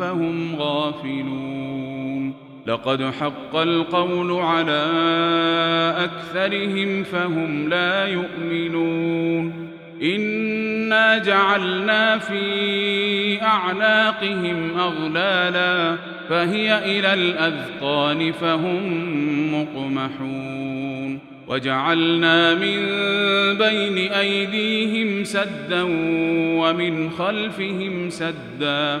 فهم غافلون. لقد حق القول على أكثرهم فهم لا يؤمنون. إنا جعلنا في أعناقهم أغلالا فهي إلى الأذقان فهم مقمحون. وجعلنا من بين أيديهم سدا ومن خلفهم سدا.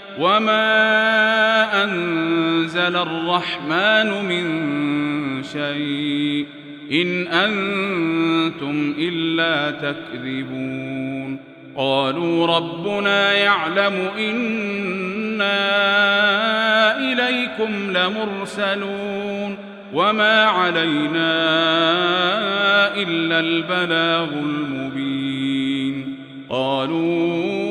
وما أنزل الرحمن من شيء إن أنتم إلا تكذبون قالوا ربنا يعلم إنا إليكم لمرسلون وما علينا إلا البلاغ المبين قالوا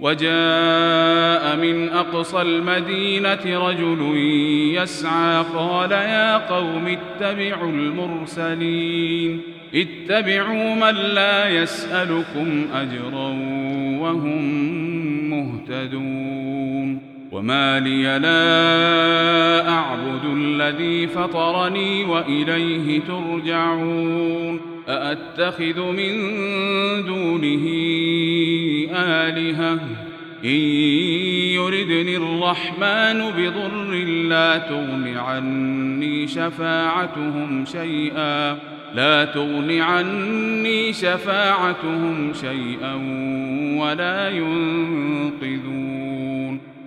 وجاء من أقصى المدينة رجل يسعى قال يا قوم اتبعوا المرسلين اتبعوا من لا يسألكم أجرا وهم مهتدون وما لي لا أعبد الذي فطرني وإليه ترجعون أأتخذ من دونه آلهة إن يردني الرحمن بضر لا تغن عني شفاعتهم شيئا لا تغن عني شفاعتهم شيئا ولا ينقذون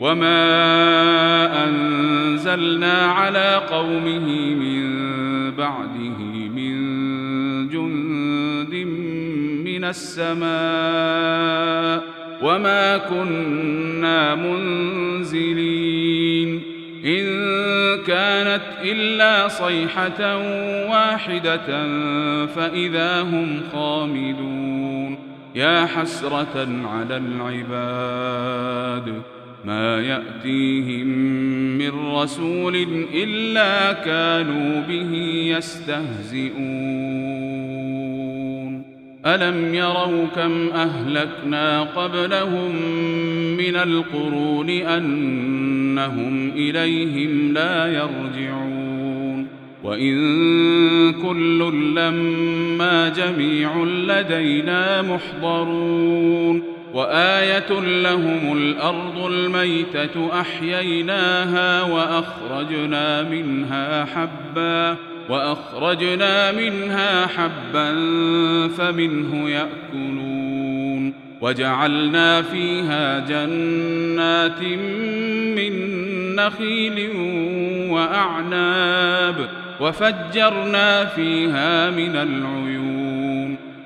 وما أنزلنا على قومه من بعده من جند من السماء وما كنا منزلين إن كانت إلا صيحة واحدة فإذا هم خامدون يا حسرة على العباد ما يأتيهم من رسول إلا كانوا به يستهزئون. ألم يروا كم أهلكنا قبلهم من القرون أنهم إليهم لا يرجعون. وإن كل لما جميع لدينا محضرون. وآية لهم الأرض الميتة أحييناها وأخرجنا منها حبا وأخرجنا منها حبا فمنه يأكلون وجعلنا فيها جنات من نخيل وأعناب وفجرنا فيها من العيون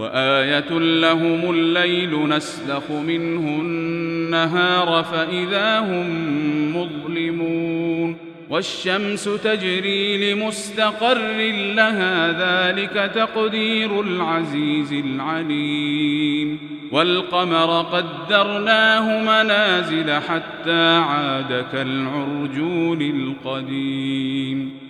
وآية لهم الليل نسلخ منه النهار فإذا هم مظلمون والشمس تجري لمستقر لها ذلك تقدير العزيز العليم والقمر قدرناه منازل حتى عاد كالعرجون القديم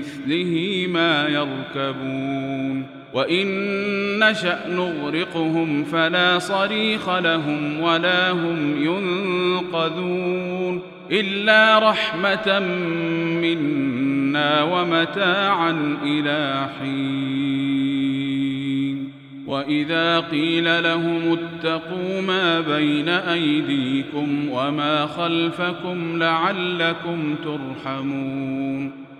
مثله ما يركبون. وإن نشأ نغرقهم فلا صريخ لهم ولا هم ينقذون. إلا رحمة منا ومتاعا إلى حين. وإذا قيل لهم اتقوا ما بين أيديكم وما خلفكم لعلكم ترحمون.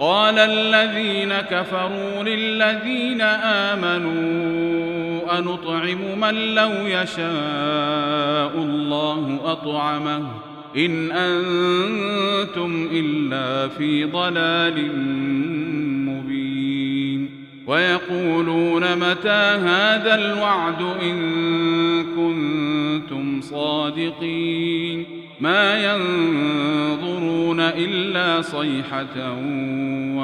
قال الذين كفروا للذين آمنوا أنطعم من لو يشاء الله أطعمه إن أنتم إلا في ضلال مبين ويقولون متى هذا الوعد إن كنتم صادقين ما ينظرون إلا صيحة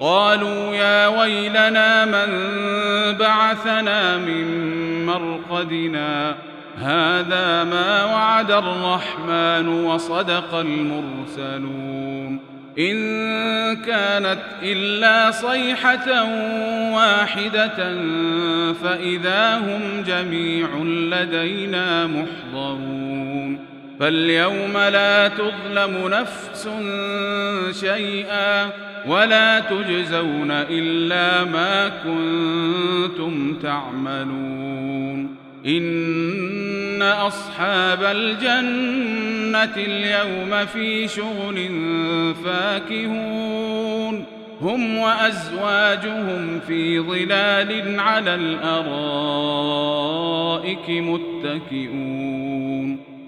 قالوا يا ويلنا من بعثنا من مرقدنا؟ هذا ما وعد الرحمن وصدق المرسلون. إن كانت إلا صيحة واحدة فإذا هم جميع لدينا محضرون. فاليوم لا تظلم نفس شيئا ولا تجزون إلا ما كنتم تعملون. إن أصحاب الجنة اليوم في شغل فاكهون. هم وأزواجهم في ظلال على الأرائك متكئون.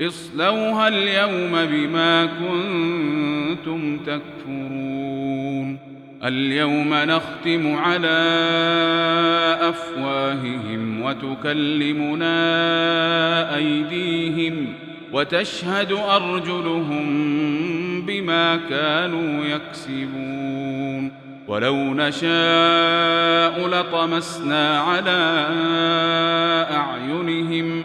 اصلوها اليوم بما كنتم تكفرون. اليوم نختم على أفواههم وتكلمنا أيديهم وتشهد أرجلهم بما كانوا يكسبون. ولو نشاء لطمسنا على أعينهم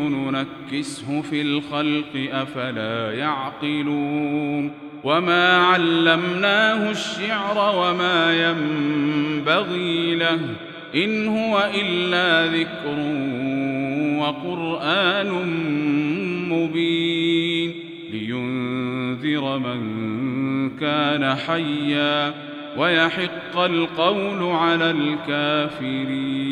ننكسه في الخلق أفلا يعقلون وما علمناه الشعر وما ينبغي له ان هو الا ذكر وقران مبين لينذر من كان حيا ويحق القول على الكافرين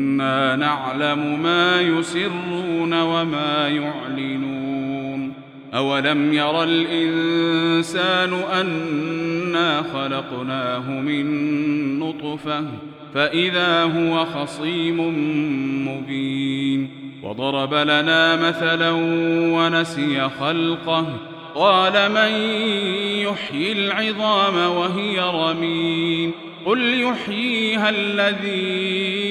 نعلم ما يسرون وما يعلنون. أولم ير الإنسان أنا خلقناه من نطفة؟ فإذا هو خصيم مبين. وضرب لنا مثلا ونسي خلقه. قال من يحيي العظام وهي رميم؟ قل يحييها الذي